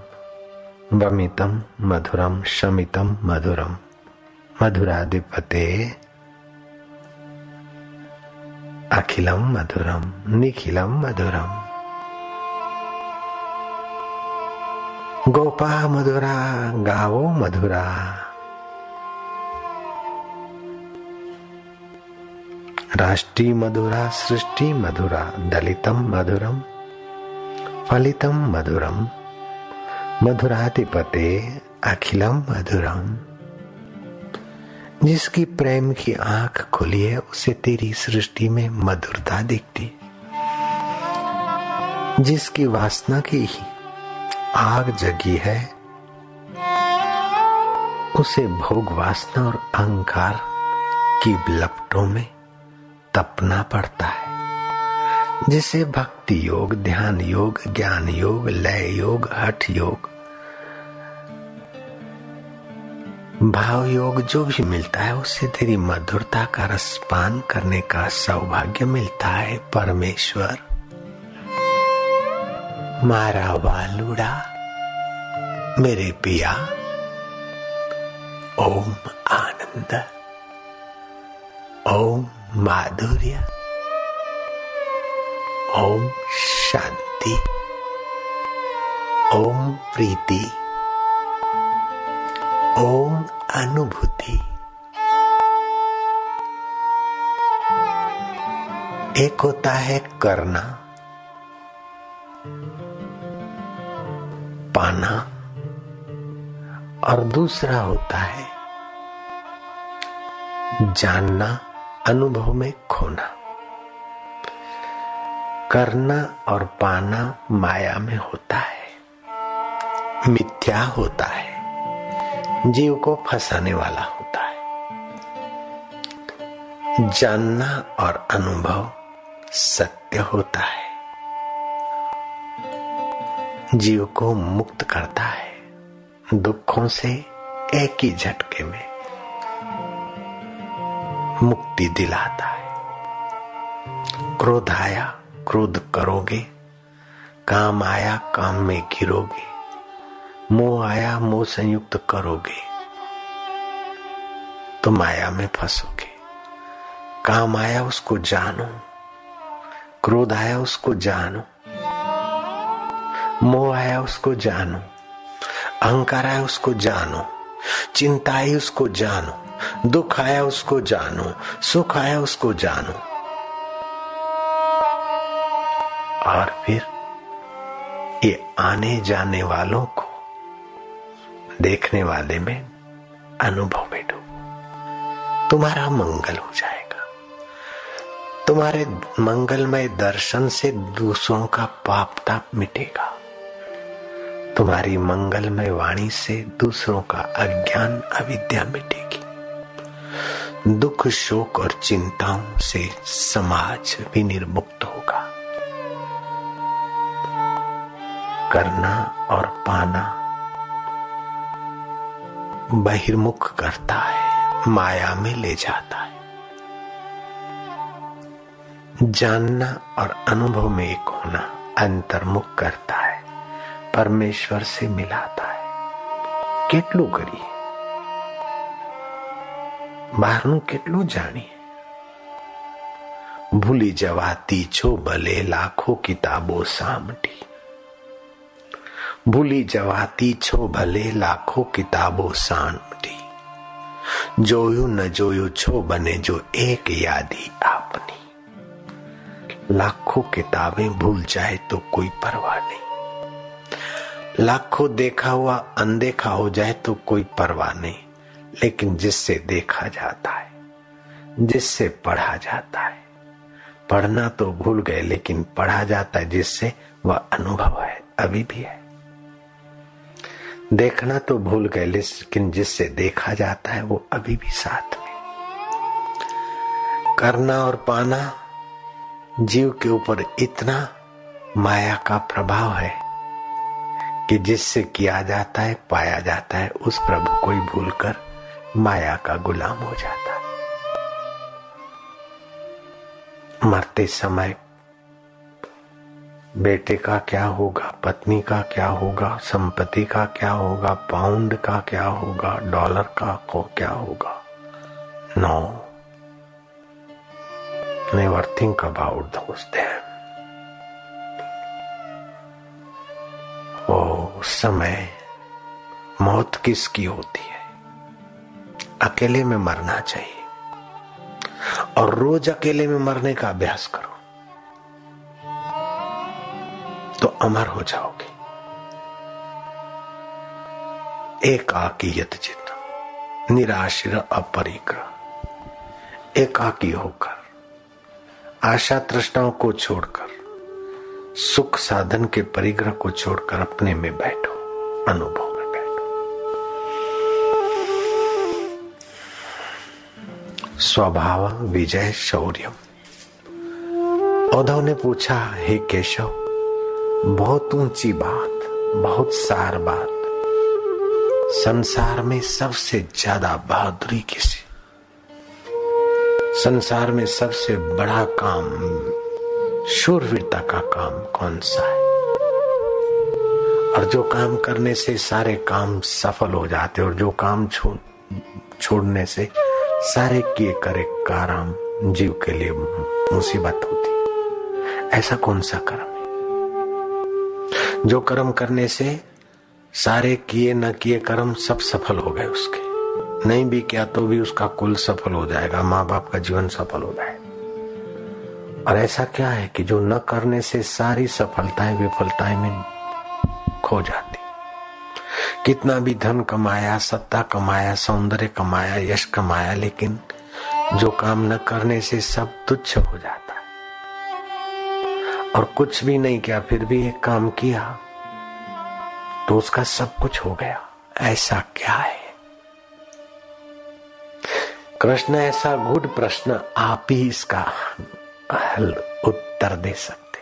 वमितम मधुरम शमितम मधुरम मधुराधिपते। अखिलम मधुरम निखिलम मधुरम गोपा मधुरा, गावो मधुरा। राष्ट्री मधुरा, सृष्टि मधुरा दलितम मधुरम फलितम मधुरम मधुराधिपते अखिलम मधुरम। जिसकी प्रेम की आँख खुली है, उसे तेरी सृष्टि में मधुरता दिखती। जिसकी वासना की ही आग जगी है, उसे भोग वासना और अहंकार की लपटों में तपना पड़ता है। जिसे भक्ति योग, ध्यान योग, ज्ञान योग, लय योग, हठ योग, भाव योग जो भी मिलता है, उससे तेरी मधुरता का रसपान करने का सौभाग्य मिलता है, परमेश्वर। मारा वालुड़ा मेरे पिया, ओम आनंद, ओम माधुर्य। ओम शांति। ओम प्रीति। ओम अनुभूति। एक होता है करना, पाना, और दूसरा होता है जानना, अनुभव में खोना। करना और पाना माया में होता है। मिथ्या होता है। जीव को फंसाने वाला होता है। जानना और अनुभव सत्य होता है। जीव को मुक्त करता है। दुखों से एक ही झटके में मुक्ति दिलाता है। क्रोध आया क्रोध करोगे, काम आया, काम में गिरोगे, मोह आया, मोह संयुक्त करोगे तो माया में फंसोगे। काम आया, उसको जानो, क्रोध आया, उसको जानो, मोह आया, उसको जानो, अहंकार आया, उसको जानो, चिंता आई, उसको जानो, दुख आया, उसको जानो, सुख आया, उसको जानो। और फिर ये आने जाने वालों को देखने वाले में अनुभव में डूबो तुम्हारा मंगल हो जाएगा। तुम्हारे मंगलमय दर्शन से दूसरों का पाप ताप मिटेगा। तुम्हारी मंगलमय वाणी से दूसरों का अज्ञान अविद्या मिटेगी। दुख शोक और चिंताओं से समाज भी निर्मुक्त होगा। करना और पाना बहिर्मुख करता है माया में ले जाता है जानना और अनुभव में एक होना अंतर्मुख करता है પરમેશ્વર से મિલાતા હે કેટલું કરીએ બહારનું કેટલું જાણીએ ભૂલી જવાતી છો ભલે લાખો કિતાબો સામટી ભૂલી જવાતી છો ભલે લાખો કિતાબો સામટી જોયું ન જોયું છો બને જો એક યાદી આપની लाखों किताबें भूल जाए तो कोई परवाह नहीं लाखों देखा हुआ अनदेखा हो जाए तो कोई परवाह नहीं लेकिन जिससे देखा जाता है जिससे पढ़ा जाता है पढ़ना तो भूल गए लेकिन पढ़ा जाता है जिससे वह अनुभव है अभी भी है देखना तो भूल गए, लेकिन जिससे देखा जाता है वो अभी भी साथ में। करना और पाना जीव के ऊपर इतना माया का प्रभाव है कि जिससे किया जाता है, पाया जाता है, उस प्रभु को ही भूलकर माया का गुलाम हो जाता है। मरते समय बेटे का क्या होगा, पत्नी का क्या होगा, संपत्ति का क्या होगा पाउंड का क्या होगा डॉलर का को क्या होगा? No never think about those them. वो समय मौत किसकी होती है? अकेले में मरना चाहिए। और रोज अकेले में मरने का अभ्यास करो। तो अमर हो जाओगे। एकाकी यत निराश्र अपरिग्रह। एकाकी होकर, आशा तृष्णाओं को छोड़कर, सुख साधन के परिग्रह को छोड़कर अपने में बैठो, अनुभव में बैठो। स्वभाव विजय शौर्य। उद्धव ने पूछा, हे केशव बहुत ऊँची बात बहुत सार बात। संसार में सबसे ज़्यादा बहादुरी किसी? संसार में सबसे बड़ा काम शूरवीरता का काम कौन सा है? और जो काम करने से सारे काम सफल हो जाते और जो काम छो, छोड़ने से सारे किए करे काम जीव के लिए मुसीबत होती ऐसा कौन सा कर्म? जो कर्म करने से सारे किए न किए कर्म सब सफल हो गए उसके। नहीं भी किया तो भी उसका कुल सफल हो जाएगा माँ बाप का जीवन सफल हो जाएगा। और ऐसा क्या है कि जो न करने से सारी सफलताएँ विफलताएँ में खो जाती। कितना भी धन कमाया, सत्ता कमाया, सौंदर्य कमाया, यश कमाया, लेकिन जो काम न करने से सब तुच्छ हो जाता। और कुछ भी नहीं किया, फिर भी एक काम किया तो उसका सब कुछ हो गया। ऐसा क्या है? कृष्ण, ऐसा गुड प्रश्न आप ही इसका हल, उत्तर दे सकते।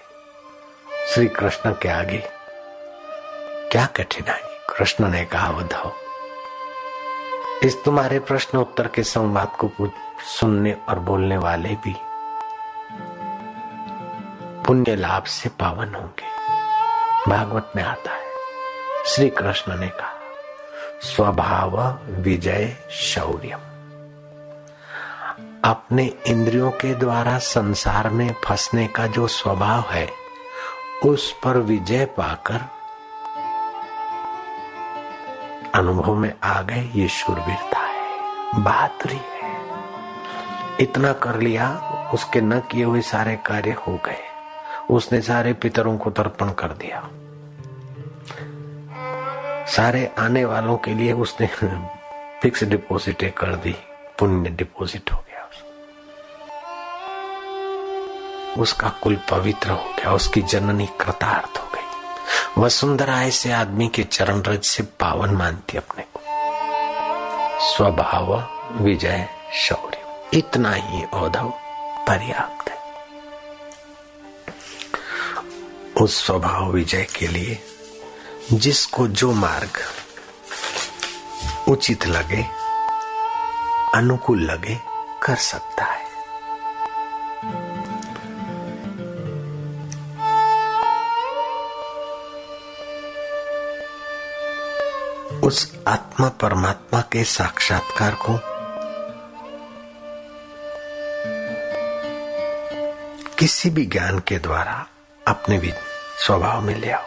श्री कृष्ण के आगे, क्या कठिनाई? कृष्ण ने कहा, उद्धव, इस तुम्हारे प्रश्न उत्तर के संवाद को सुनने और बोलने वाले भी पुण्य लाभ से पावन होंगे। भागवत में आता है। श्री कृष्ण ने कहा, स्वभाव विजय शौर्यम। अपने इंद्रियों के द्वारा संसार में फंसने का जो स्वभाव है, उस पर विजय पाकर अनुभव में आ गए ये शुरवीरता है। बहादुरी है। इतना कर लिया, उसके न किए हुए सारे कार्य हो गए। उसने सारे पितरों को तर्पण कर दिया। सारे आने वालों के लिए उसने फिक्स डिपॉजिट कर दी, पुण्य डिपॉजिट हो गया उसका कुल पवित्र हो गया, उसकी जननी कृतार्थ हो गई। वसुंधरा ऐसे आदमी के चरण रज से पावन मानती अपने को। स्वभाव, विजय, शौर्य, इतना ही औधव पर्याप्त है। उस स्वभाव विजय के लिए जिसको जो मार्ग उचित लगे, अनुकूल लगे, कर सकता है। उस आत्मा परमात्मा के साक्षात्कार को किसी भी ज्ञान के द्वारा अपने भी स्वभाव में ले आओ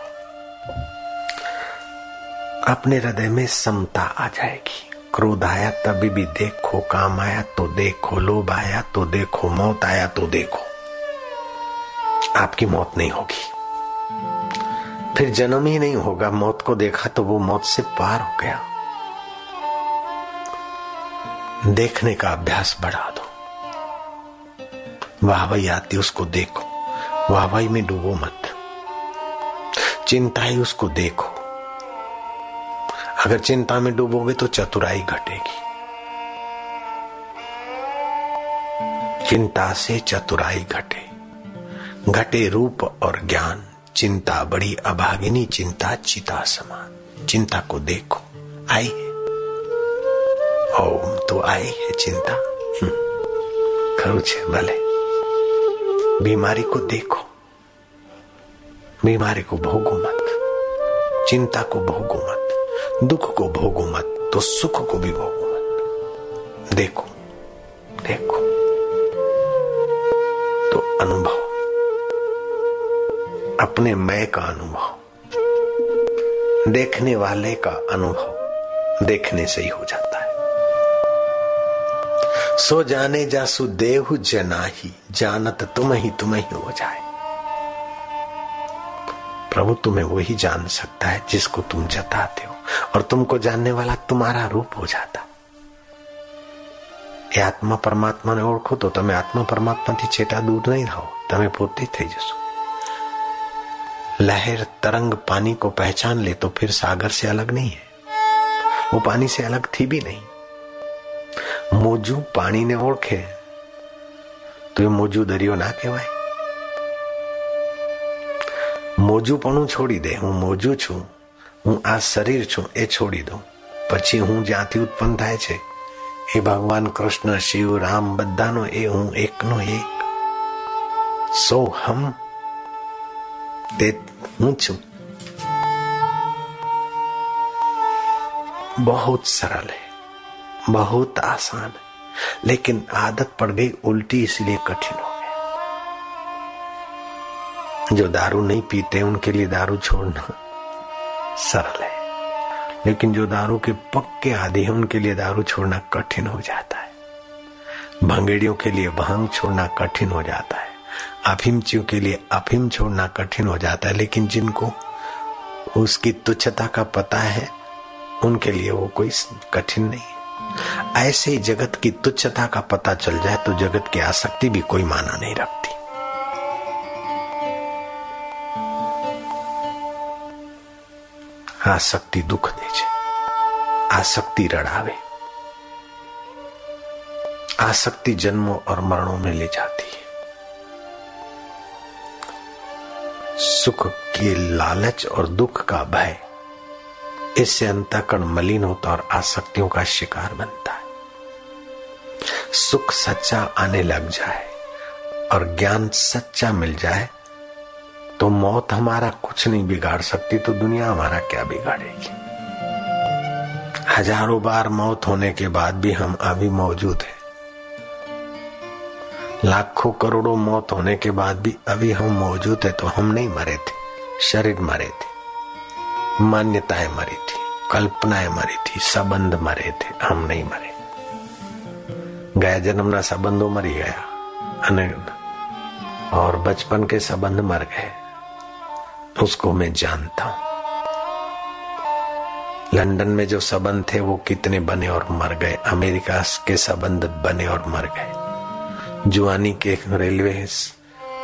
अपने हृदय में समता आ जाएगी। क्रोध आया तभी भी देखो, काम आया तो देखो, लोभ आया तो देखो, मौत आया तो देखो। आपकी मौत नहीं होगी। फिर जन्म ही नहीं होगा। मौत को देखा तो वो मौत से पार हो गया। देखने का अभ्यास बढ़ा दो। वाहवाई आती, उसको देखो। वाहवाई में डूबो मत। चिंता ही उसको देखो। अगर चिंता में डूबोगे तो चतुराई घटेगी। चिंता से चतुराई घटे। घटे रूप और ज्ञान, चिंता बड़ी अभागिनी, चिंता चिता समान। चिंता को देखो, आई है। ओम तो आई है चिंता। हम्म, खरुच है, भले। बीमारी को देखो। बीमारी को भोगो मत, चिंता को भोगो मत, दुख को भोगो मत तो सुख को भी भोगो मत। देखो देखो। तो अनुभव, अपने मैं का अनुभव, देखने वाले का अनुभव देखने से ही हो जाता है। सो जाने जासु देहु जनाही, जानत तुम ही तुम ही हो जाए। प्रभु तुम्हें वही जान सकता है जिसको तुम जताते हो और तुमको जानने वाला तुम्हारा रूप हो जाता એ આત્મા પરમાત્માને ઓળખો તો તમે આત્મા પરમાત્માથી છેટા દૂર નહીં રહો તમે પોતે થઈ જશો लहर तरंग पानी को पहचान ले तो फिर सागर से अलग नहीं है वो पानी से अलग थी भी नहीं મોજું પાણીને ઓળખે તો એ મોજું દરિયો ના કહેવાય મોજુંપણું છોડી દે હું મોજું છું હું આ શરીર છું એ છોડી દઉં પછી હું જ્યાંથી ઉત્પન્ન થાય છે એ ભગવાન કૃષ્ણ શિવ રામ બધાનો એ હું એકનો એક સો હમ તે હું છું बहुत सरल है बहुत आसान है लेकिन आदत पड़ गई उल्टी इसलिए कठिन हो गया जो दारू नहीं पीते उनके लिए दारू छोड़ना सरल है। लेकिन जो दारू के पक्के आदि है, उनके लिए दारू छोड़ना कठिन हो जाता है। भंगेड़ियों के लिए भाँग छोड़ना कठिन हो जाता है। अफीमचियों के लिए अफीम छोड़ना कठिन हो जाता है। लेकिन जिनको उसकी तुच्छता का पता है, उनके लिए वो कोई कठिन नहीं है। ऐसे ही जगत की तुच्छता का पता चल जाए तो जगत की आसक्ति भी कोई माना नहीं रखती। આસક્તિ દુઃખ દે છે आसक्ति रड़ावे आसक्ति जन्मों और मरणों में ले जाती है सुख की लालच और दुख का भय इससे अंतकरण मलिन होता और आसक्तियों का शिकार बनता है सुख सच्चा आने लग जाए और ज्ञान सच्चा मिल जाए तो मौत हमारा कुछ नहीं बिगाड़ सकती तो दुनिया हमारा क्या बिगाड़ेगी हजारों बार मौत होने के बाद भी हम अभी मौजूद हैं लाखों करोड़ों मौत होने के बाद भी अभी हम मौजूद है तो हम नहीं मरे थे शरीर मरे थे मान्यताएं मरी थी कल्पनाएं मरी थी संबंध मरे थे हम नहीं मरे ગયા જન્મના સંબંધો મરી ગયા અને और बचपन के संबंध मर गए उसको मैं जानता हूँ। लंदन में जो संबंध थे, वो कितने बने और मर गए। अमेरिका के संबंध बने और मर गए। जुआनी के रेलवे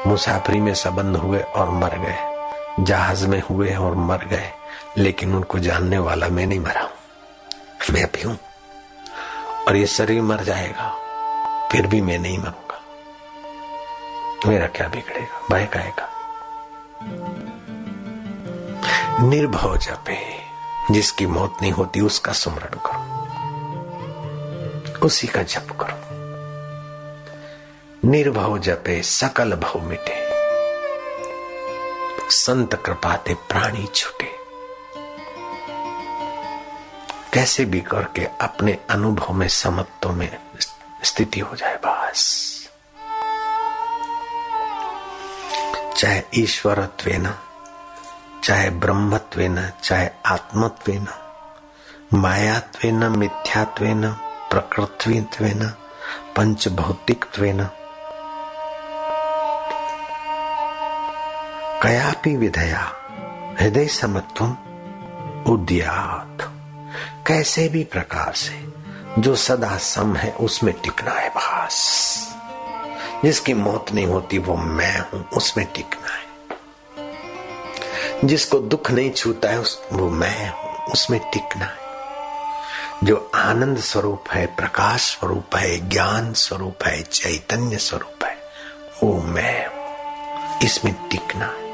मुसाफरी में संबंध हुए और मर गए। जहाज़ में हुए और मर गए। लेकिन उनको जानने वाला मैं नहीं मरा हूँ। मैं भी हूँ। और ये शरीर मर जाएगा, फिर भी मैं नहीं मरूँगा। मेरा क्या बिगड़ेगा? भय निर्भव जपे जिसकी मौत नहीं होती, उसका सुमरण करो। उसी का जप करो। निर्भव जपे सकल भव मिटे। संत कृपाते प्राणी छुटे। कैसे भी करके अपने अनुभव में, समत्व में स्थिति हो जाए, बस। चाहे ईश्वरत्व न चाहे ब्रह्मत्व न चाहे आत्मत्व न मायात्व न मिथ्यात्व न प्रकृतित्व न भौतिकत्व न कयापि विधया, हृदय समत्व उद्यात। कैसे भी प्रकार से, जो सदा सम है, उसमें टिकना है भास जिसकी मौत नहीं होती, वो मैं हूँ, उसमें टिकना है। जिसको दुख नहीं छूता है, उस, वो मैं हूँ। उसमें टिकना है। जो आनंद स्वरूप है, प्रकाश स्वरूप है, ज्ञान स्वरूप है, चैतन्य स्वरूप है, वो मैं इसमें टिकना है।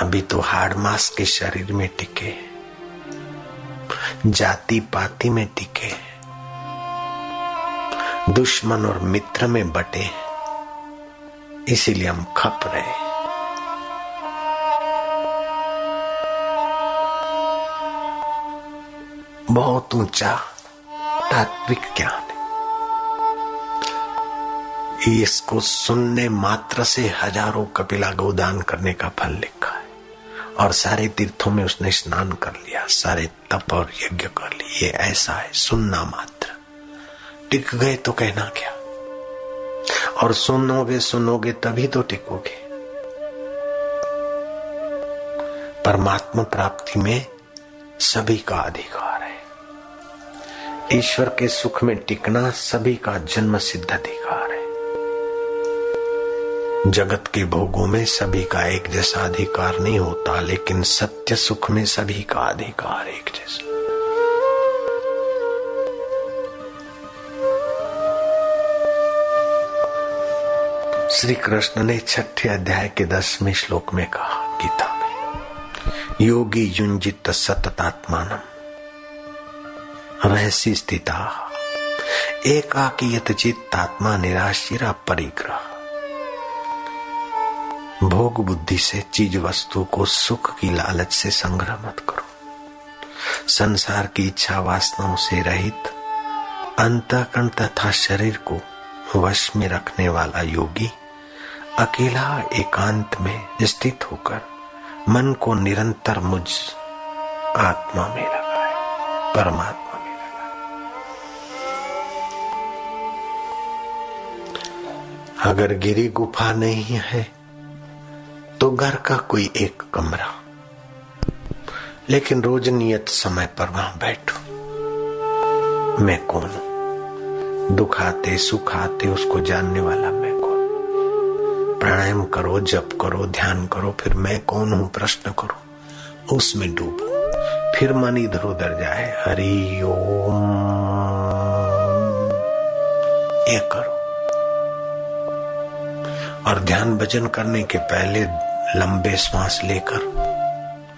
अभी तो हाड़ मास के शरीर में टिके जाति पाति में टिके दुश्मन और मित्र में बटे इसीलिए हम खप रहे बहुत ऊँचा तात्विक ज्ञान है। इसको सुनने मात्र से हज़ारों कपिला गोदान करने का फल लिखा है। और सारे तीर्थों में उसने स्नान कर लिया, सारे तप और यज्ञ कर लिए। ऐसा है, सुनना मात्र। टिक गए तो कहना क्या? और सुनोगे सुनोगे तभी तो टिकोगे। परमात्मा प्राप्ति में सभी का अधिकार। ईश्वर के सुख में टिकना सभी का जन्म सिद्ध अधिकार है। जगत के भोगों में सभी का एक जैसा अधिकार नहीं होता, लेकिन सत्य सुख में सभी का अधिकार एक जैसा। श्री कृष्ण ने छठे अध्याय के दसवें श्लोक में कहा, गीता में, योगी युंजित सततात्मानम। रहसी स्थिता एकाकी चित्तात्मा निराशिरा परिग्रह। भोग बुद्धि से चीज़ वस्तु को सुख की लालच से संग्रह मत करो। संसार की इच्छा वासनाओं से रहित अंतकरण तथा शरीर को वश में रखने वाला योगी अकेला एकांत में स्थित होकर मन को निरंतर मुझ आत्मा में लगाए। परमात्मा अगर गिरी गुफा नहीं है तो घर का कोई एक कमरा। लेकिन रोज नियत समय पर वहाँ बैठो। मैं कौन? हूँ दुखाते, सुखाते, उसको जानने वाला मैं कौन? प्राणायाम करो, जप करो, ध्यान करो, फिर मैं कौन हूँ? प्रश्न करो। उसमें डूबो। फिर मन इधर उधर जाए। हरि ओम। ये करो। और ध्यान भजन करने के पहले लंबे श्वास लेकर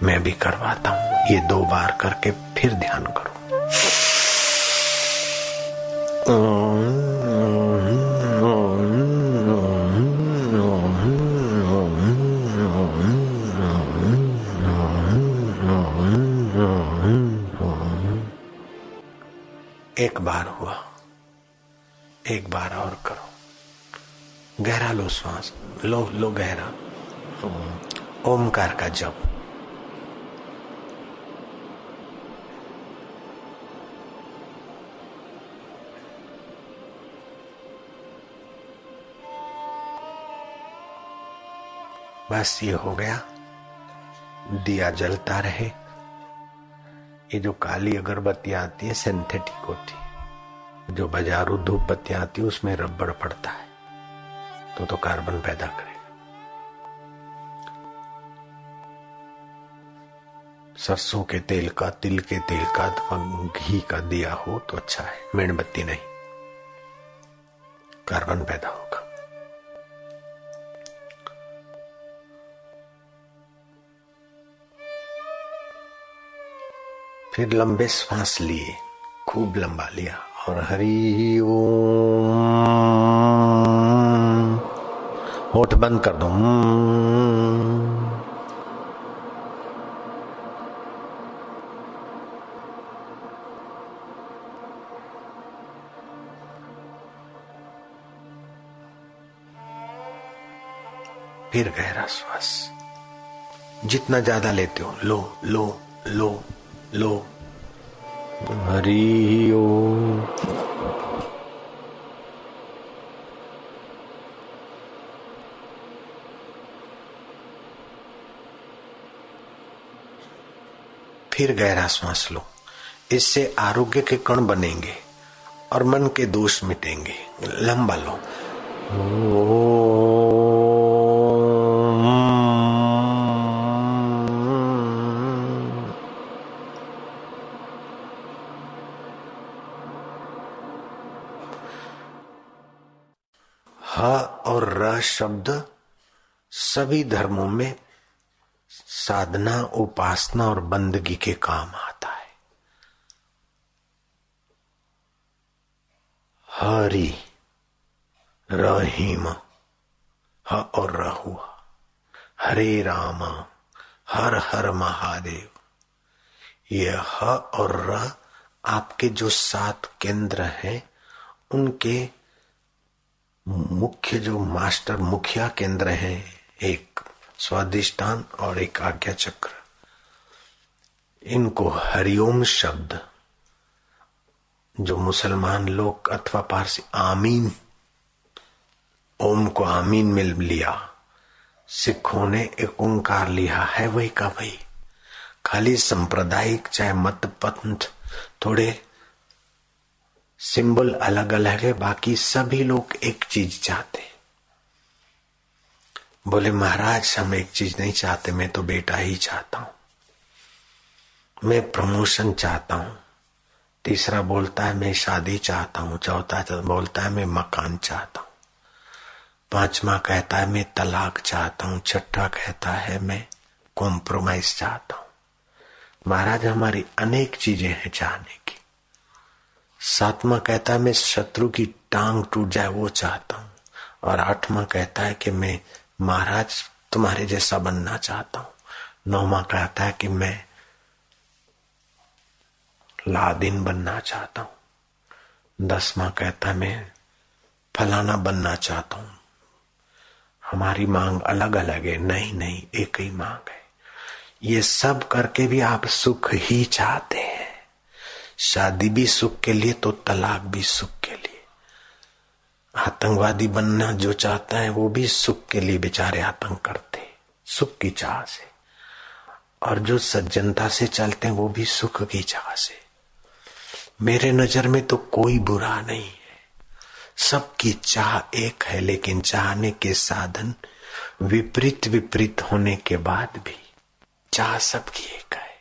मैं भी करवाता हूँ। ये दो बार करके फिर ध्यान करो। एक श्वास लो लो गहरा। ओमकार का जप। बस ये हो गया। दिया जलता रहे। ये जो काली अगरबत्ती आती है सिंथेटिक होती जो बाजारू धूप बत्ती आती है, उसमें रबड़ पड़ता है। तो तो कार्बन पैदा करेगा। सरसों के तेल का, तिल के तेल का घी का दिया हो तो अच्छा है, मेणबत्ती नहीं। कार्बन पैदा होगा। फिर लंबे श्वास लिए, खूब लंबा लिया, और हरी ओम। होठ बंद कर दो। फिर गहरा श्वास। जितना ज़्यादा लेते हो, लो लो लो लो। हरी ओ। फिर गहरा श्वास लो। इससे आरोग्य के कण बनेंगे और मन के दोष मिटेंगे। लंबा लो। ह और र शब्द सभी धर्मों में साधना, उपासना और बंदगी के काम आता है। हरि रहीम, ह और र हुआ हरे राम, हर हर महादेव। ये ह और र आपके जो सात केंद्र हैं, उनके मुख्य जो मास्टर मुखिया केंद्र हैं, एक। स्वादिष्टान और एक आज्ञा चक्र। इनको हरिओम शब्द, जो मुसलमान लोग अथवा पारसी आमीन, ओम को आमीन में लिया, सिखों ने एक ओंकार लिया है वही का वही। खाली सांप्रदायिक चाहे मत पंथ थोड़े सिंबल अलग अलग है, बाकी सभी लोग एक चीज़ चाहते बोले, महाराज, हम एक चीज़ नहीं चाहते, मैं तो बेटा ही चाहता हूँ। मैं प्रमोशन चाहता हूँ। तीसरा बोलता है, मैं शादी चाहता हूँ। चौथा बोलता है, मैं मकान चाहता हूँ। पांचवा कहता है, मैं तलाक चाहता हूँ। छठा कहता है, मैं कॉम्प्रोमाइज चाहता हूँ। महाराज, हमारी अनेक चीज़ें हैं चाहने की। सातवा कहता है, मैं शत्रु की टांग टूट जाए, वो चाहता हूँ। और आठवां कहता है कि मैं महाराज, तुम्हारे जैसा बनना चाहता हूँ। नौवा कहता है कि मैं लादिन बनना चाहता हूँ। दसवा कहता है, मैं फलाना बनना चाहता हूँ। हमारी मांग अलग अलग है नहीं नहीं एक ही मांग है। ये सब करके भी आप सुख ही चाहते हैं। शादी भी सुख के लिए तो तलाक भी सुख के लिए। आतंकवादी बनना जो चाहता है, वो भी सुख के लिए बेचारे आतंक करते सुख की चाह से। और जो सज्जनता से चलते हैं, वो भी सुख की चाह से। मेरे नज़र में तो कोई बुरा नहीं है। सबकी चाह एक है, लेकिन चाहने के साधन विपरीत विपरीत होने के बाद भी चाह सबकी एक है।